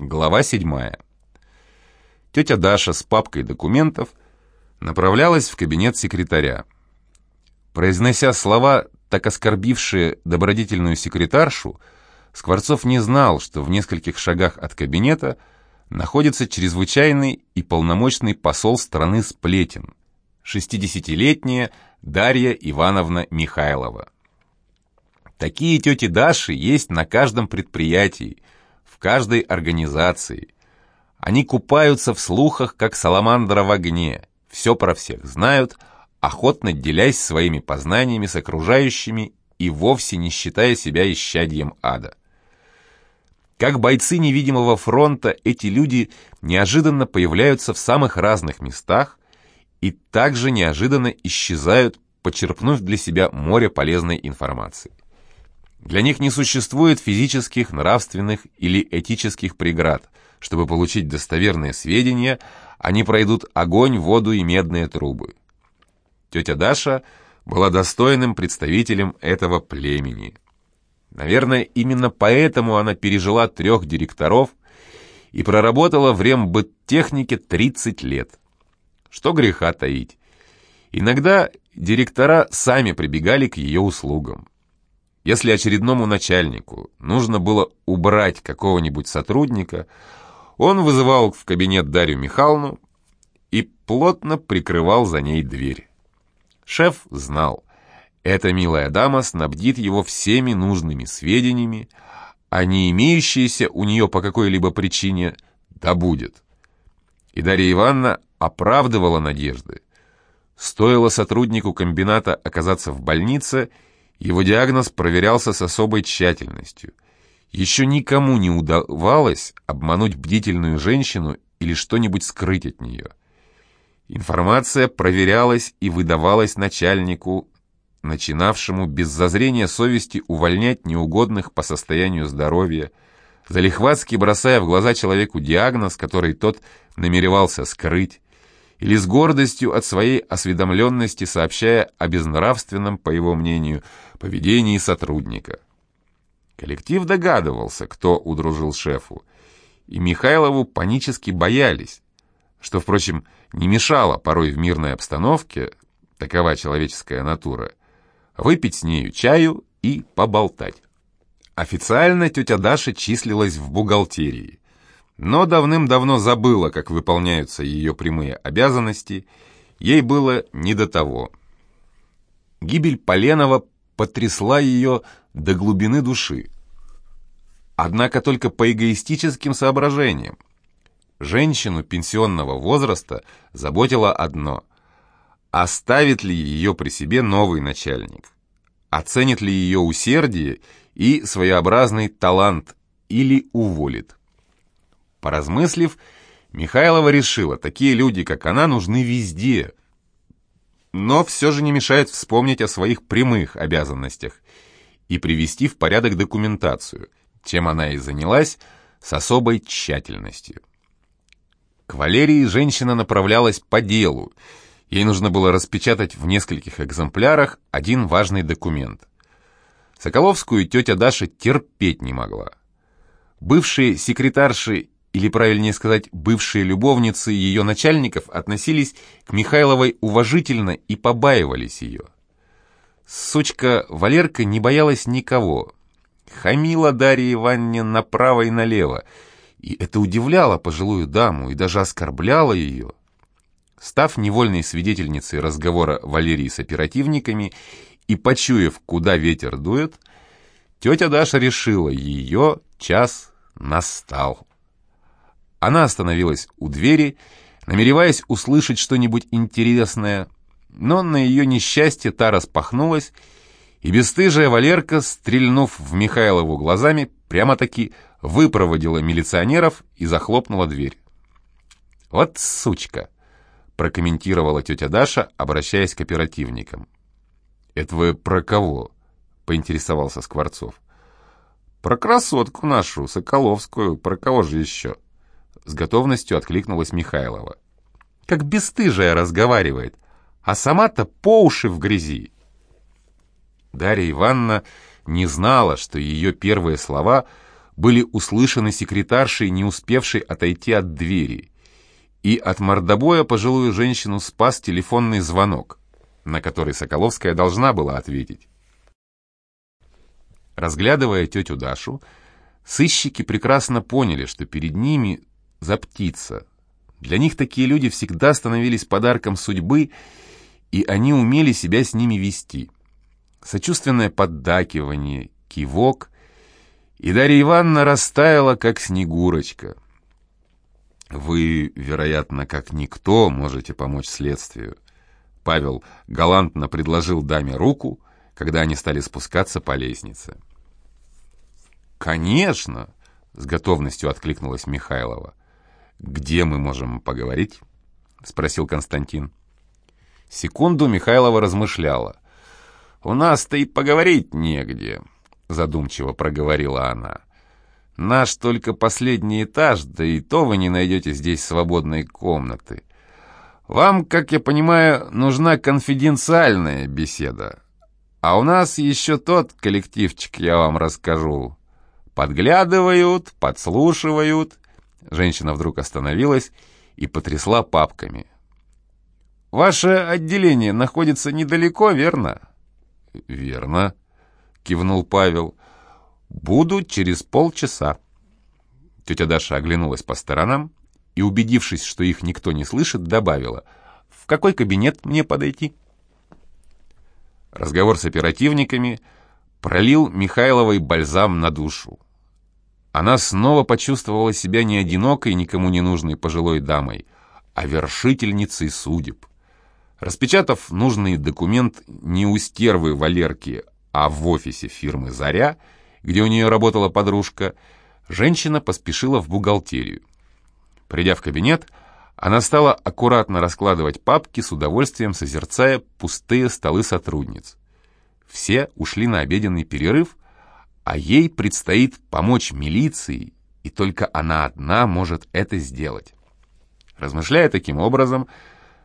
Глава седьмая. Тетя Даша с папкой документов направлялась в кабинет секретаря. Произнося слова, так оскорбившие добродетельную секретаршу, Скворцов не знал, что в нескольких шагах от кабинета находится чрезвычайный и полномочный посол страны Сплетен, 60-летняя Дарья Ивановна Михайлова. Такие тети Даши есть на каждом предприятии, каждой организации. Они купаются в слухах, как саламандра в огне, все про всех знают, охотно делясь своими познаниями с окружающими и вовсе не считая себя исчадьем ада. Как бойцы невидимого фронта, эти люди неожиданно появляются в самых разных местах и также неожиданно исчезают, почерпнув для себя море полезной информации. Для них не существует физических, нравственных или этических преград. Чтобы получить достоверные сведения, они пройдут огонь, воду и медные трубы. Тетя Даша была достойным представителем этого племени. Наверное, именно поэтому она пережила трех директоров и проработала в рембыттехнике 30 лет. Что греха таить. Иногда директора сами прибегали к ее услугам. Если очередному начальнику нужно было убрать какого-нибудь сотрудника, он вызывал в кабинет Дарью Михайловну и плотно прикрывал за ней дверь. Шеф знал, эта милая дама снабдит его всеми нужными сведениями, а не имеющиеся у нее по какой-либо причине да будет. И Дарья Ивановна оправдывала надежды. Стоило сотруднику комбината оказаться в больнице – его диагноз проверялся с особой тщательностью. Еще никому не удавалось обмануть бдительную женщину или что-нибудь скрыть от нее. Информация проверялась и выдавалась начальнику, начинавшему без зазрения совести увольнять неугодных по состоянию здоровья, залихватски бросая в глаза человеку диагноз, который тот намеревался скрыть, или с гордостью от своей осведомленности сообщая о безнравственном, по его мнению, поведении сотрудника. Коллектив догадывался, кто удружил шефу, и Михайлову панически боялись, что, впрочем, не мешало порой в мирной обстановке, такова человеческая натура, выпить с нею чаю и поболтать. Официально тетя Даша числилась в бухгалтерии, но давным-давно забыла, как выполняются ее прямые обязанности, ей было не до того. Гибель Поленова потрясла ее до глубины души. Однако только по эгоистическим соображениям. Женщину пенсионного возраста заботило одно – оставит ли ее при себе новый начальник, оценит ли ее усердие и своеобразный талант или уволит. Поразмыслив, Михайлова решила, такие люди, как она, нужны везде. Но все же не мешает вспомнить о своих прямых обязанностях и привести в порядок документацию, чем она и занялась с особой тщательностью. К Валерии женщина направлялась по делу. Ей нужно было распечатать в нескольких экземплярах один важный документ. Соколовскую тетя Даша терпеть не могла. Бывшие секретарши или, правильнее сказать, бывшие любовницы ее начальников относились к Михайловой уважительно и побаивались ее. Сучка Валерка не боялась никого. Хамила Дарья Ивановне направо и налево, и это удивляло пожилую даму и даже оскорбляло ее. Став невольной свидетельницей разговора Валерии с оперативниками и почуяв, куда ветер дует, тетя Даша решила, ее час настал. Она остановилась у двери, намереваясь услышать что-нибудь интересное, но на ее несчастье та распахнулась, и бесстыжая Валерка, стрельнув в Михайлову глазами, прямо-таки выпроводила милиционеров и захлопнула дверь. «Вот сучка!» — прокомментировала тетя Даша, обращаясь к оперативникам. «Это вы про кого?» — поинтересовался Скворцов. «Про красотку нашу, Соколовскую, про кого же еще?» С готовностью откликнулась Михайлова. Как бесстыжая разговаривает, а сама-то по уши в грязи. Дарья Ивановна не знала, что ее первые слова были услышаны секретаршей, не успевшей отойти от двери. И от мордобоя пожилую женщину спас телефонный звонок, на который Соколовская должна была ответить. Разглядывая тетю Дашу, сыщики прекрасно поняли, что перед ними за птица. Для них такие люди всегда становились подарком судьбы, и они умели себя с ними вести. Сочувственное поддакивание, кивок, и Дарья Ивановна растаяла, как снегурочка. «Вы, вероятно, как никто, можете помочь следствию». Павел галантно предложил даме руку, когда они стали спускаться по лестнице. «Конечно!» — с готовностью откликнулась Михайлова. «Где мы можем поговорить?» — спросил Константин. Секунду Михайлова размышляла. «У нас-то и поговорить негде», — задумчиво проговорила она. «Наш только последний этаж, да и то вы не найдете здесь свободной комнаты. Вам, как я понимаю, нужна конфиденциальная беседа. А у нас еще тот коллективчик, я вам расскажу. Подглядывают, подслушивают. Женщина вдруг остановилась и потрясла папками. «Ваше отделение находится недалеко, верно?» «Верно», — кивнул Павел. «Буду через полчаса». Тетя Даша оглянулась по сторонам и, убедившись, что их никто не слышит, добавила. «В какой кабинет мне подойти?» Разговор с оперативниками пролил Михайловой бальзам на душу. Она снова почувствовала себя не одинокой, никому не нужной пожилой дамой, а вершительницей судеб. Распечатав нужный документ не у стервы Валерки, а в офисе фирмы «Заря», где у нее работала подружка, женщина поспешила в бухгалтерию. Придя в кабинет, она стала аккуратно раскладывать папки, с удовольствием созерцая пустые столы сотрудниц. Все ушли на обеденный перерыв, а ей предстоит помочь милиции, и только она одна может это сделать. Размышляя таким образом,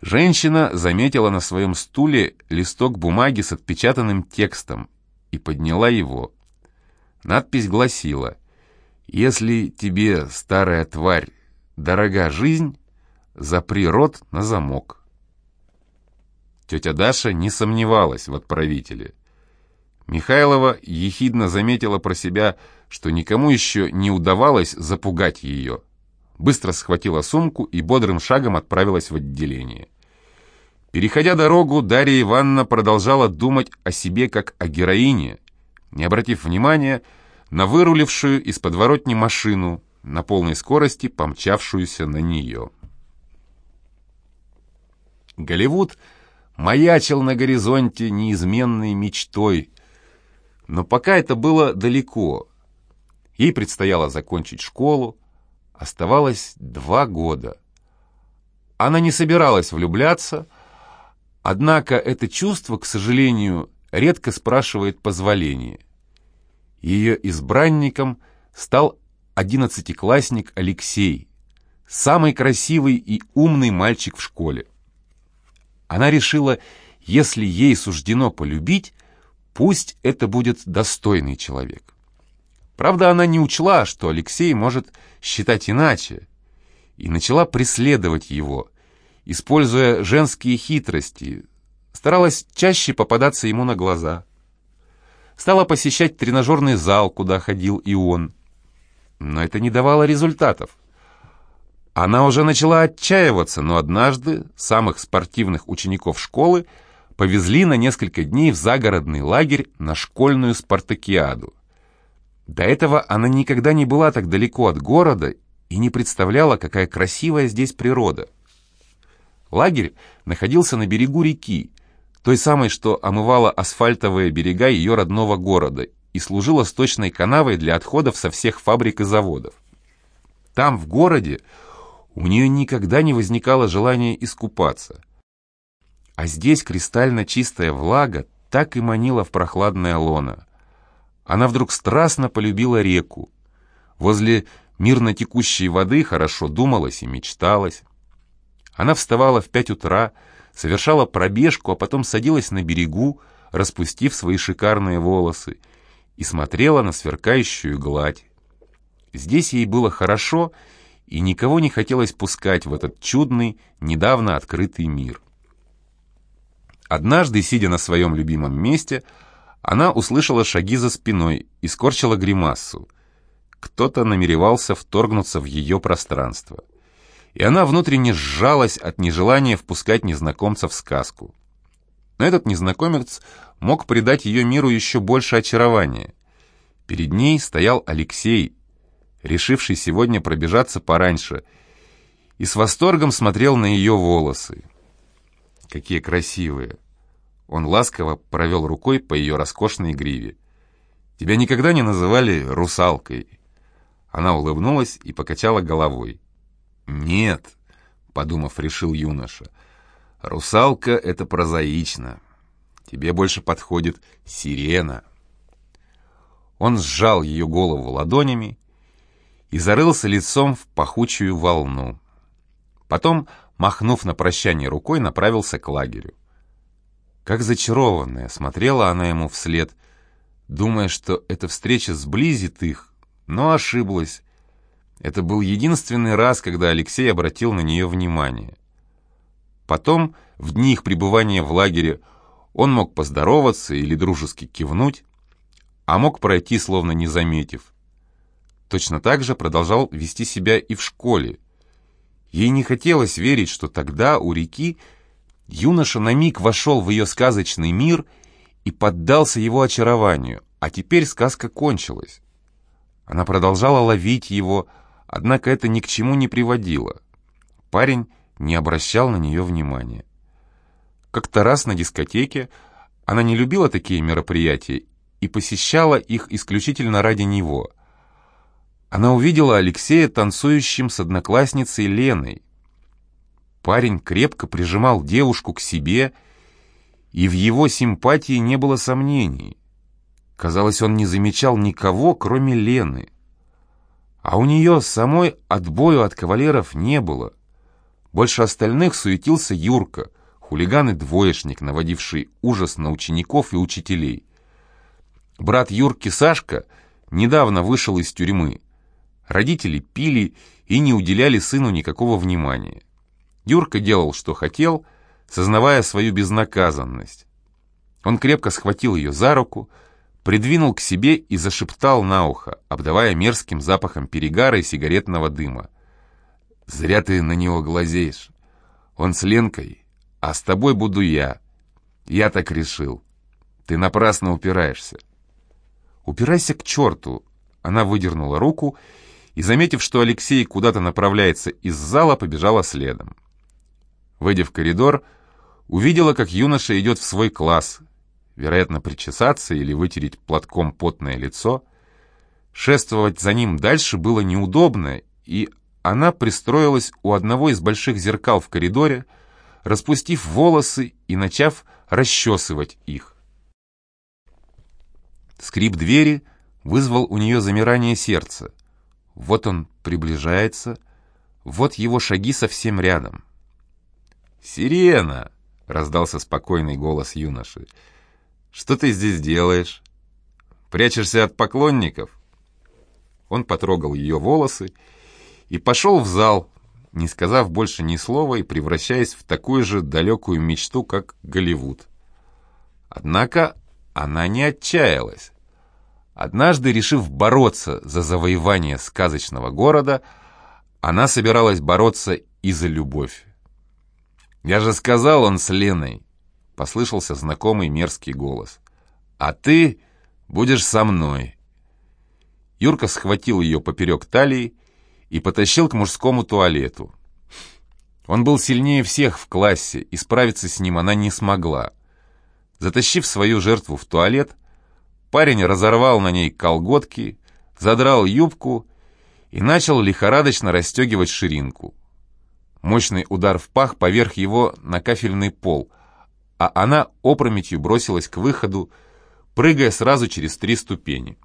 женщина заметила на своем стуле листок бумаги с отпечатанным текстом и подняла его. Надпись гласила «Если тебе, старая тварь, дорога жизнь, запри рот на замок». Тетя Даша не сомневалась в отправителе. Михайлова ехидно заметила про себя, что никому еще не удавалось запугать ее. Быстро схватила сумку и бодрым шагом отправилась в отделение. Переходя дорогу, Дарья Ивановна продолжала думать о себе как о героине, не обратив внимания на вырулившую из подворотни машину, на полной скорости помчавшуюся на нее. Голливуд маячил на горизонте неизменной мечтой, но пока это было далеко. Ей предстояло закончить школу, оставалось два года. Она не собиралась влюбляться, однако это чувство, к сожалению, редко спрашивает позволения. Ее избранником стал одиннадцатиклассник Алексей, самый красивый и умный мальчик в школе. Она решила, если ей суждено полюбить, Пусть это будет достойный человек. Правда, она не учла, что Алексей может считать иначе, и начала преследовать его, используя женские хитрости, старалась чаще попадаться ему на глаза. Стала посещать тренажерный зал, куда ходил и он. Но это не давало результатов. Она уже начала отчаиваться, но однажды самых спортивных учеников школы повезли на несколько дней в загородный лагерь на школьную спартакиаду. До этого она никогда не была так далеко от города и не представляла, какая красивая здесь природа. Лагерь находился на берегу реки, той самой, что омывала асфальтовые берега ее родного города и служила сточной канавой для отходов со всех фабрик и заводов. Там, в городе, у нее никогда не возникало желания искупаться. А здесь кристально чистая влага так и манила в прохладное лоно. Она вдруг страстно полюбила реку. Возле мирно текущей воды хорошо думалось и мечталось. Она вставала в пять утра, совершала пробежку, а потом садилась на берегу, распустив свои шикарные волосы, и смотрела на сверкающую гладь. Здесь ей было хорошо, и никого не хотелось пускать в этот чудный, недавно открытый мир. Однажды, сидя на своем любимом месте, она услышала шаги за спиной и скорчила гримассу. Кто-то намеревался вторгнуться в ее пространство. И она внутренне сжалась от нежелания впускать незнакомца в сказку. Но этот незнакомец мог придать ее миру еще больше очарования. Перед ней стоял Алексей, решивший сегодня пробежаться пораньше, и с восторгом смотрел на ее волосы. Какие красивые! Он ласково провел рукой по ее роскошной гриве. «Тебя никогда не называли русалкой?» Она улыбнулась и покачала головой. «Нет», — подумав, решил юноша, — «русалка — это прозаично. Тебе больше подходит сирена». Он сжал ее голову ладонями и зарылся лицом в пахучую волну. Потом, махнув на прощание рукой, направился к лагерю. Как зачарованная смотрела она ему вслед, думая, что эта встреча сблизит их, но ошиблась. Это был единственный раз, когда Алексей обратил на нее внимание. Потом, в дни их пребывания в лагере, он мог поздороваться или дружески кивнуть, а мог пройти, словно не заметив. Точно так же продолжал вести себя и в школе. Ей не хотелось верить, что тогда у реки юноша на миг вошел в ее сказочный мир и поддался его очарованию, а теперь сказка кончилась. Она продолжала ловить его, однако это ни к чему не приводило. Парень не обращал на нее внимания. Как-то раз на дискотеке она не любила такие мероприятия и посещала их исключительно ради него. Она увидела Алексея танцующим с одноклассницей Леной. Парень крепко прижимал девушку к себе, и в его симпатии не было сомнений. Казалось, он не замечал никого, кроме Лены. А у нее самой отбою от кавалеров не было. Больше остальных суетился Юрка, хулиган и двоечник, наводивший ужас на учеников и учителей. Брат Юрки Сашка недавно вышел из тюрьмы. Родители пили и не уделяли сыну никакого внимания. Юрка делал, что хотел, сознавая свою безнаказанность. Он крепко схватил ее за руку, придвинул к себе и зашептал на ухо, обдавая мерзким запахом перегара и сигаретного дыма. «Зря ты на него глазеешь. Он с Ленкой, а с тобой буду я. Я так решил. Ты напрасно упираешься». «Упирайся к черту!» Она выдернула руку и, заметив, что Алексей куда-то направляется из зала, побежала следом. Выйдя в коридор, увидела, как юноша идет в свой класс, вероятно, причесаться или вытереть платком потное лицо. Шествовать за ним дальше было неудобно, и она пристроилась у одного из больших зеркал в коридоре, распустив волосы и начав расчесывать их. Скрип двери вызвал у нее замирание сердца. Вот он приближается, вот его шаги совсем рядом. «Сирена!» — раздался спокойный голос юноши. «Что ты здесь делаешь? Прячешься от поклонников?» Он потрогал ее волосы и пошел в зал, не сказав больше ни слова и превращаясь в такую же далекую мечту, как Голливуд. Однако она не отчаялась. Однажды, решив бороться за завоевание сказочного города, она собиралась бороться и за любовь. «Я же сказал он с Леной!» послышался знакомый мерзкий голос. «А ты будешь со мной!» Юрка схватил ее поперек талии и потащил к мужскому туалету. Он был сильнее всех в классе, и справиться с ним она не смогла. Затащив свою жертву в туалет, парень разорвал на ней колготки, задрал юбку и начал лихорадочно расстегивать ширинку. Мощный удар в пах поверх его на кафельный пол, а она опрометью бросилась к выходу, прыгая сразу через три ступени.